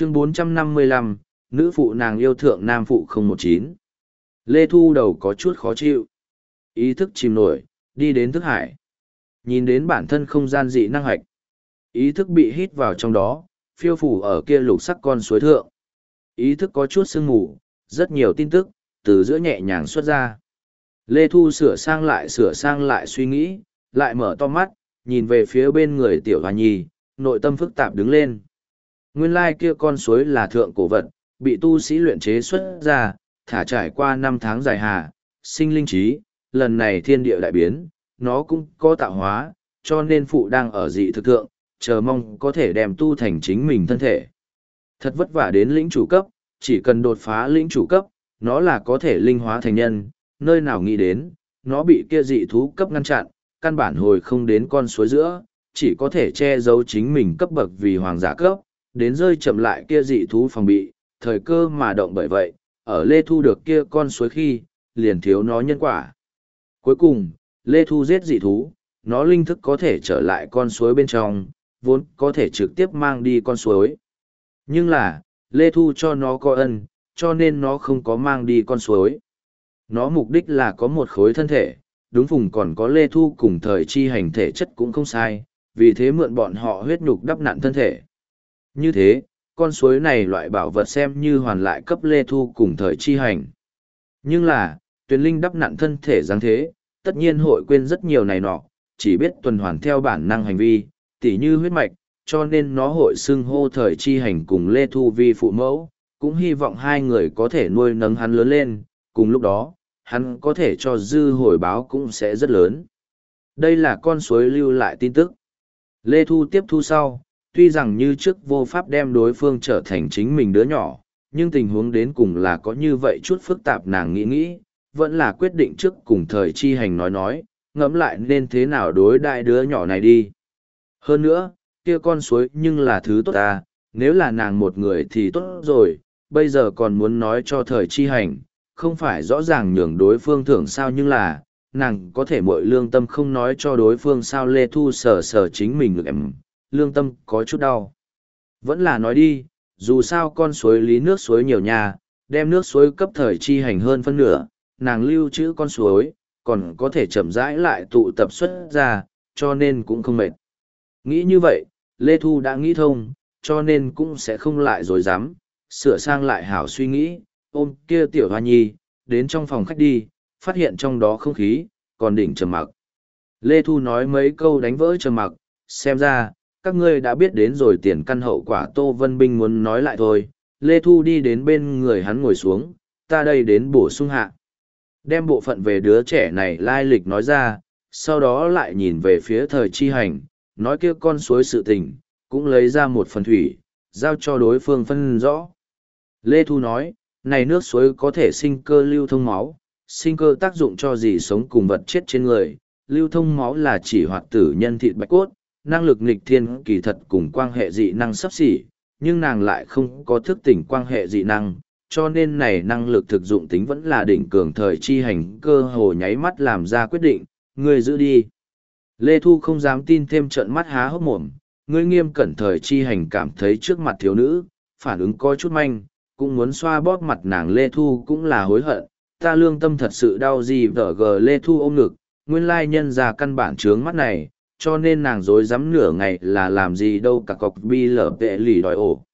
chương 455, nữ phụ nàng yêu thượng nam phụ 019. Lê Thu đầu có chút khó chịu. Ý thức chìm nổi, đi đến thức hải. Nhìn đến bản thân không gian dị năng hạch. Ý thức bị hít vào trong đó, phiêu phủ ở kia lục sắc con suối thượng. Ý thức có chút sương mù, rất nhiều tin tức, từ giữa nhẹ nhàng xuất ra. Lê Thu sửa sang lại sửa sang lại suy nghĩ, lại mở to mắt, nhìn về phía bên người tiểu hoa nhi, nội tâm phức tạp đứng lên. Nguyên lai kia con suối là thượng cổ vật, bị tu sĩ luyện chế xuất ra, thả trải qua năm tháng dài hà, sinh linh trí, lần này thiên địa đại biến, nó cũng có tạo hóa, cho nên phụ đang ở dị thực thượng, chờ mong có thể đem tu thành chính mình thân thể. Thật vất vả đến lĩnh chủ cấp, chỉ cần đột phá lĩnh chủ cấp, nó là có thể linh hóa thành nhân, nơi nào nghĩ đến, nó bị kia dị thú cấp ngăn chặn, căn bản hồi không đến con suối giữa, chỉ có thể che giấu chính mình cấp bậc vì hoàng giả cấp, đến rơi chậm lại kia dị thú phòng bị, thời cơ mà động bởi vậy, ở Lê Thu được kia con suối khi, liền thiếu nó nhân quả. Cuối cùng, Lê Thu giết dị thú, nó linh thức có thể trở lại con suối bên trong, vốn có thể trực tiếp mang đi con suối. Nhưng là, Lê Thu cho nó có ân, cho nên nó không có mang đi con suối. Nó mục đích là có một khối thân thể, đúng vùng còn có Lê Thu cùng thời chi hành thể chất cũng không sai, vì thế mượn bọn họ huyết nhục đắp nạn thân thể. Như thế, con suối này loại bảo vật xem như hoàn lại cấp Lê Thu cùng thời chi hành. Nhưng là, tuyển linh đắp nặn thân thể dáng thế, tất nhiên hội quên rất nhiều này nọ, chỉ biết tuần hoàn theo bản năng hành vi, tỉ như huyết mạch, cho nên nó hội xưng hô thời chi hành cùng Lê Thu Vi phụ mẫu, cũng hy vọng hai người có thể nuôi nấng hắn lớn lên, cùng lúc đó, hắn có thể cho dư hồi báo cũng sẽ rất lớn. Đây là con suối lưu lại tin tức. Lê Thu tiếp thu sau, tuy rằng như trước vô pháp đem đối phương trở thành chính mình đứa nhỏ, nhưng tình huống đến cùng là có như vậy chút phức tạp nàng nghĩ nghĩ, vẫn là quyết định trước cùng thời chi hành nói nói, ngẫm lại nên thế nào đối đại đứa nhỏ này đi. Hơn nữa, kia con suối nhưng là thứ tốt ta, nếu là nàng một người thì tốt rồi, bây giờ còn muốn nói cho thời chi hành, không phải rõ ràng nhường đối phương thưởng sao nhưng là, nàng có thể mội lương tâm không nói cho đối phương sao lê thu sờ sờ chính mình được em, lương tâm có chút đau. Vẫn là nói đi, dù sao con suối lý nước suối nhiều nhà, đem nước suối cấp thời chi hành hơn phân nửa, nàng lưu trữ con suối, còn có thể chậm rãi lại tụ tập xuất ra, cho nên cũng không mệt. Nghĩ như vậy, Lê Thu đã nghĩ thông, cho nên cũng sẽ không lại dối dám, sửa sang lại hảo suy nghĩ, ôm kia tiểu hoa nhi, đến trong phòng khách đi, phát hiện trong đó không khí, còn đỉnh trầm mặc. Lê Thu nói mấy câu đánh vỡ trầm mặc, xem ra, các ngươi đã biết đến rồi tiền căn hậu quả Tô Vân Binh muốn nói lại thôi. Lê Thu đi đến bên người hắn ngồi xuống, ta đây đến bổ sung hạ. Đem bộ phận về đứa trẻ này lai lịch nói ra, sau đó lại nhìn về phía thời chi hành, nói kia con suối sự tình, cũng lấy ra một phần thủy, giao cho đối phương phân rõ. Lê Thu nói, này nước suối có thể sinh cơ lưu thông máu, sinh cơ tác dụng cho gì sống cùng vật chết trên người, lưu thông máu là chỉ hoạt tử nhân thịt bạch cốt, năng lực nghịch thiên kỳ thật cùng quan hệ dị năng sắp xỉ, nhưng nàng lại không có thức tỉnh quan hệ dị năng, cho nên này năng lực thực dụng tính vẫn là đỉnh cường thời chi hành cơ hồ nháy mắt làm ra quyết định, người giữ đi. Lê Thu không dám tin thêm trận mắt há hốc mồm, ngươi nghiêm cẩn thời chi hành cảm thấy trước mặt thiếu nữ, phản ứng có chút manh, cũng muốn xoa bóp mặt nàng Lê Thu cũng là hối hận, ta lương tâm thật sự đau gì vở gờ Lê Thu ôm ngực, nguyên lai nhân ra căn bản trướng mắt này, cho nên nàng dối dám nửa ngày là làm gì đâu cả cọc bi lở vệ lì đòi ổ.